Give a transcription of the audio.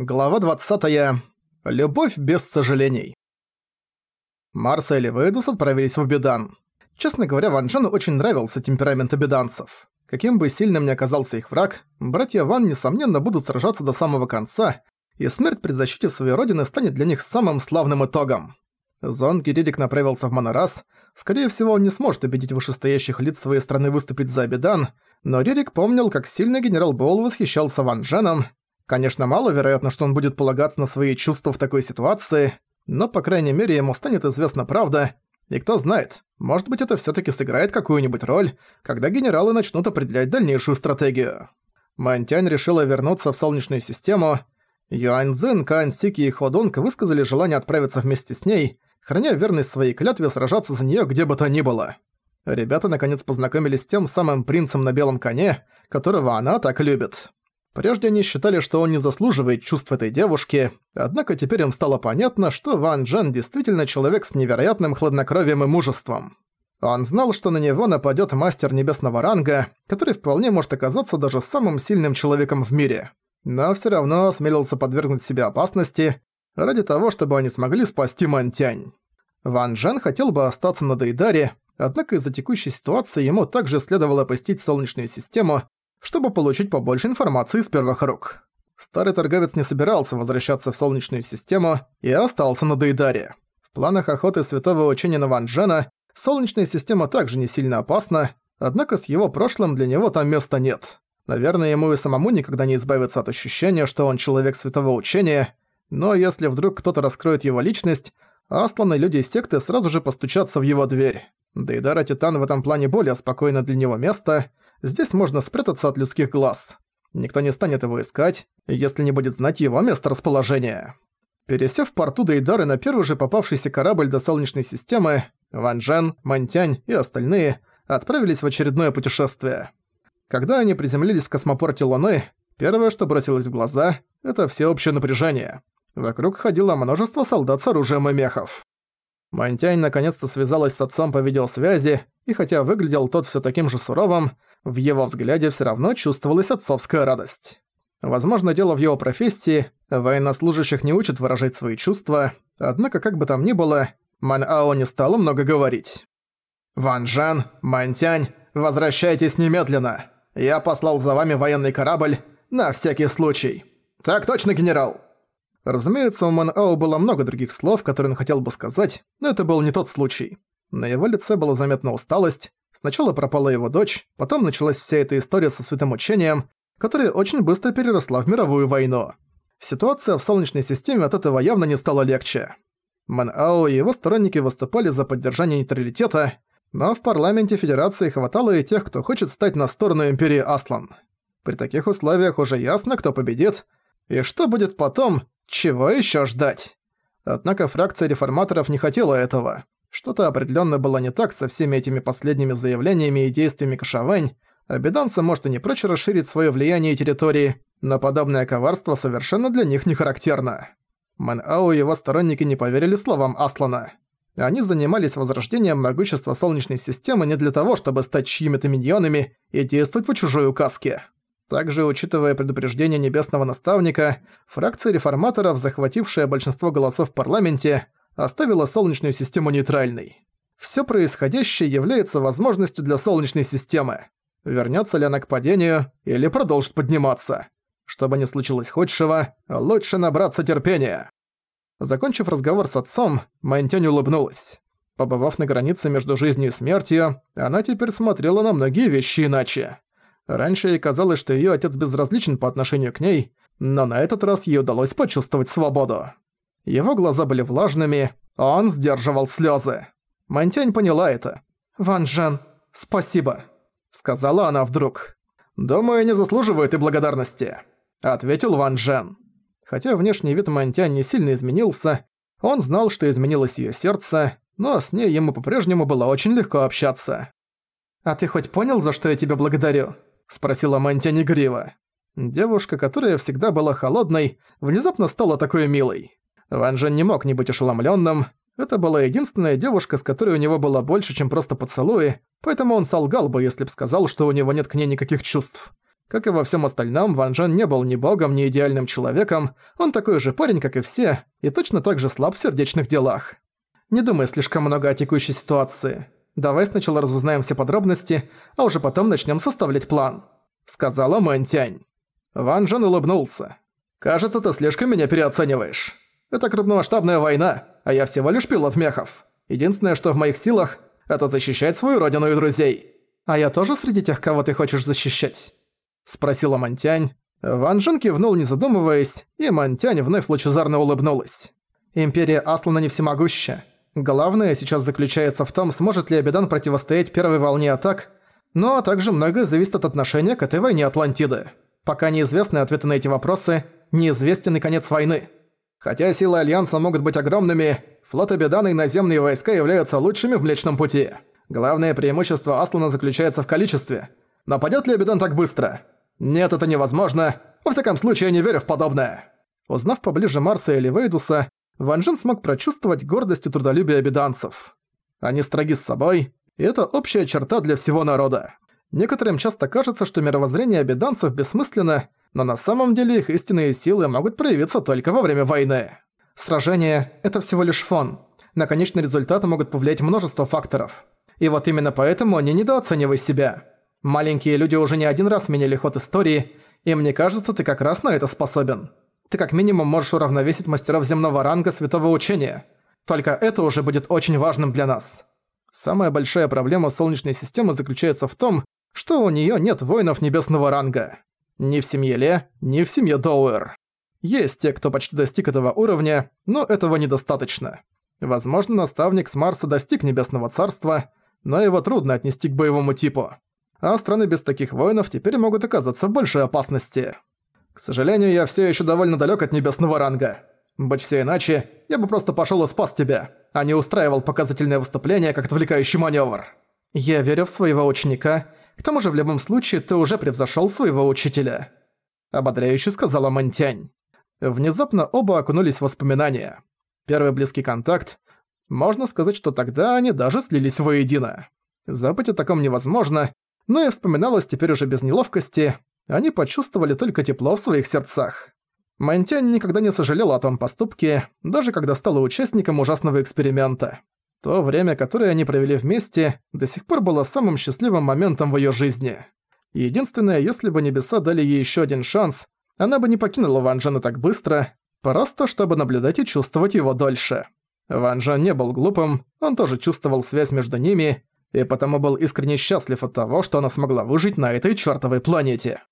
Глава 20. Любовь без сожалений. Марса и Левейдус отправились в Абидан. Честно говоря, Ван Джену очень нравился темперамент абиданцев. Каким бы сильным ни оказался их враг, братья Ван, несомненно, будут сражаться до самого конца, и смерть при защите своей родины станет для них самым славным итогом. Зон Гиридик направился в Монорас. Скорее всего, он не сможет убедить вышестоящих лиц своей страны выступить за Абидан, но Ририк помнил, как сильно генерал Боул восхищался Ван Дженом, Конечно, маловероятно, что он будет полагаться на свои чувства в такой ситуации, но, по крайней мере, ему станет известна правда, и кто знает, может быть, это всё-таки сыграет какую-нибудь роль, когда генералы начнут определять дальнейшую стратегию. Мантянь решила вернуться в Солнечную систему. Юань Цзин, Каан Сики и Ходунг высказали желание отправиться вместе с ней, храня верность своей клятве сражаться за неё где бы то ни было. Ребята наконец познакомились с тем самым принцем на белом коне, которого она так любит. Прежде они считали, что он не заслуживает чувств этой девушки, однако теперь им стало понятно, что Ван Джен действительно человек с невероятным хладнокровием и мужеством. Он знал, что на него нападет мастер небесного ранга, который вполне может оказаться даже самым сильным человеком в мире. Но все равно осмелился подвергнуть себя опасности ради того, чтобы они смогли спасти Мантянь. Ван Джен хотел бы остаться на Дейдаре, однако из-за текущей ситуации ему также следовало опустить Солнечную систему, чтобы получить побольше информации с первых рук. Старый торговец не собирался возвращаться в Солнечную систему и остался на Дейдаре. В планах охоты святого учения на Ванжена Солнечная система также не сильно опасна, однако с его прошлым для него там места нет. Наверное, ему и самому никогда не избавиться от ощущения, что он человек святого учения, но если вдруг кто-то раскроет его личность, Аслан и люди секты сразу же постучатся в его дверь. Дейдара Титан в этом плане более спокойно для него место, здесь можно спрятаться от людских глаз. Никто не станет его искать, если не будет знать его месторасположение. Пересев в порту Дейдары на первый же попавшийся корабль до Солнечной системы, Ван Джен, Мантянь и остальные отправились в очередное путешествие. Когда они приземлились в космопорте Луны, первое, что бросилось в глаза, это всеобщее напряжение. Вокруг ходило множество солдат с оружием и мехов. Мантянь наконец-то связалась с отцом по видеосвязи, и хотя выглядел тот все таким же суровым, в его взгляде все равно чувствовалась отцовская радость. Возможно, дело в его профессии, военнослужащих не учат выражать свои чувства, однако как бы там ни было, Ман Ао не стало много говорить. «Ван Жан, Мантянь, возвращайтесь немедленно! Я послал за вами военный корабль на всякий случай!» «Так точно, генерал!» Разумеется, у Ман Ао было много других слов, которые он хотел бы сказать, но это был не тот случай. На его лице была заметна усталость, Сначала пропала его дочь, потом началась вся эта история со святым учением, которая очень быстро переросла в мировую войну. Ситуация в Солнечной системе от этого явно не стала легче. Мэн Ао и его сторонники выступали за поддержание нейтралитета, но в парламенте Федерации хватало и тех, кто хочет стать на сторону Империи Аслан. При таких условиях уже ясно, кто победит, и что будет потом, чего еще ждать. Однако фракция реформаторов не хотела этого. Что-то определенно было не так со всеми этими последними заявлениями и действиями Кашавань. Абиданцы может и не прочь расширить свое влияние и территории, но подобное коварство совершенно для них не характерно. Мэн Ау и его сторонники не поверили словам Аслана. Они занимались возрождением могущества Солнечной системы не для того, чтобы стать чьими-то миньонами и действовать по чужой указке. Также, учитывая предупреждение Небесного Наставника, фракция реформаторов, захватившая большинство голосов в парламенте, оставила Солнечную систему нейтральной. Всё происходящее является возможностью для Солнечной системы. Вернётся ли она к падению или продолжит подниматься. Что бы ни случилось худшего, лучше набраться терпения. Закончив разговор с отцом, Мэнтянь улыбнулась. Побывав на границе между жизнью и смертью, она теперь смотрела на многие вещи иначе. Раньше ей казалось, что её отец безразличен по отношению к ней, но на этот раз ей удалось почувствовать свободу. Его глаза были влажными, он сдерживал слезы. Мантянь поняла это. «Ван Джен, спасибо», — сказала она вдруг. «Думаю, не заслуживает и благодарности», — ответил Ван Джен. Хотя внешний вид Мантянь не сильно изменился, он знал, что изменилось её сердце, но с ней ему по-прежнему было очень легко общаться. «А ты хоть понял, за что я тебя благодарю?» – спросила Мантянь игриво. Девушка, которая всегда была холодной, внезапно стала такой милой. Ван Джен не мог не быть ошеломлённым. Это была единственная девушка, с которой у него было больше, чем просто поцелуи, поэтому он солгал бы, если б сказал, что у него нет к ней никаких чувств. Как и во всем остальном, Ван Джен не был ни богом, ни идеальным человеком, он такой же парень, как и все, и точно так же слаб в сердечных делах. Не думай слишком много о текущей ситуации. Давай сначала разузнаем все подробности, а уже потом начнем составлять план», — сказала Мэнтянь. Ван Джен улыбнулся. «Кажется, ты слишком меня переоцениваешь. Это крупномасштабная война, а я всего лишь пилот мехов. Единственное, что в моих силах, это защищать свою родину и друзей. А я тоже среди тех, кого ты хочешь защищать?» Спросила Монтянь. Ван Джен кивнул, не задумываясь, и Монтянь вновь лучезарно улыбнулась. «Империя Аслана не всемогуща. Главное сейчас заключается в том, сможет ли Абидан противостоять первой волне атак, но также многое зависит от отношения к этой войне Атлантиды. Пока неизвестны ответы на эти вопросы, неизвестен и конец войны. Хотя силы Альянса могут быть огромными, флот Абидана и наземные войска являются лучшими в Млечном Пути. Главное преимущество Аслана заключается в количестве. Нападёт ли Абидан так быстро? Нет, это невозможно. Во всяком случае, я не верю в подобное. Узнав поближе Марса или Вейдуса, Ван Джен смог прочувствовать гордость и трудолюбие обиданцев. Они строги с собой, и это общая черта для всего народа. Некоторым часто кажется, что мировоззрение обиданцев бессмысленно, но на самом деле их истинные силы могут проявиться только во время войны. Сражение – это всего лишь фон. На конечный результат могут повлиять множество факторов. И вот именно поэтому не недооценивай себя. Маленькие люди уже не один раз меняли ход истории, и мне кажется, ты как раз на это способен. Ты как минимум можешь уравновесить мастеров земного ранга святого учения. Только это уже будет очень важным для нас. Самая большая проблема Солнечной системы заключается в том, что у неё нет воинов небесного ранга. Ни в семье Ле, ни в семье Доуэр. Есть те, кто почти достиг этого уровня, но этого недостаточно. Возможно, наставник с Марса достиг Небесного Царства, но его трудно отнести к боевому типу. А страны без таких воинов теперь могут оказаться в большей опасности. К сожалению, я все еще довольно далек от небесного ранга. Будь все иначе, я бы просто пошел и спас тебя, а не устраивал показательное выступление как отвлекающий маневр. Я верю в своего ученика, к тому же в любом случае ты уже превзошел своего учителя. Ободряюще сказала Монтянь. Внезапно оба окунулись в воспоминания. Первый близкий контакт. Можно сказать, что тогда они даже слились воедино. Забыть о таком невозможно, но и вспоминалось теперь уже без неловкости, они почувствовали только тепло в своих сердцах. Монтянь никогда не сожалела о том поступке, даже когда стала участником ужасного эксперимента. То время, которое они провели вместе, до сих пор было самым счастливым моментом в её жизни. Единственное, если бы небеса дали ей ещё один шанс, она бы не покинула Ван Джена так быстро, просто чтобы наблюдать и чувствовать его дольше. Ван Джен не был глупым, он тоже чувствовал связь между ними, и потому был искренне счастлив от того, что она смогла выжить на этой чёртовой планете.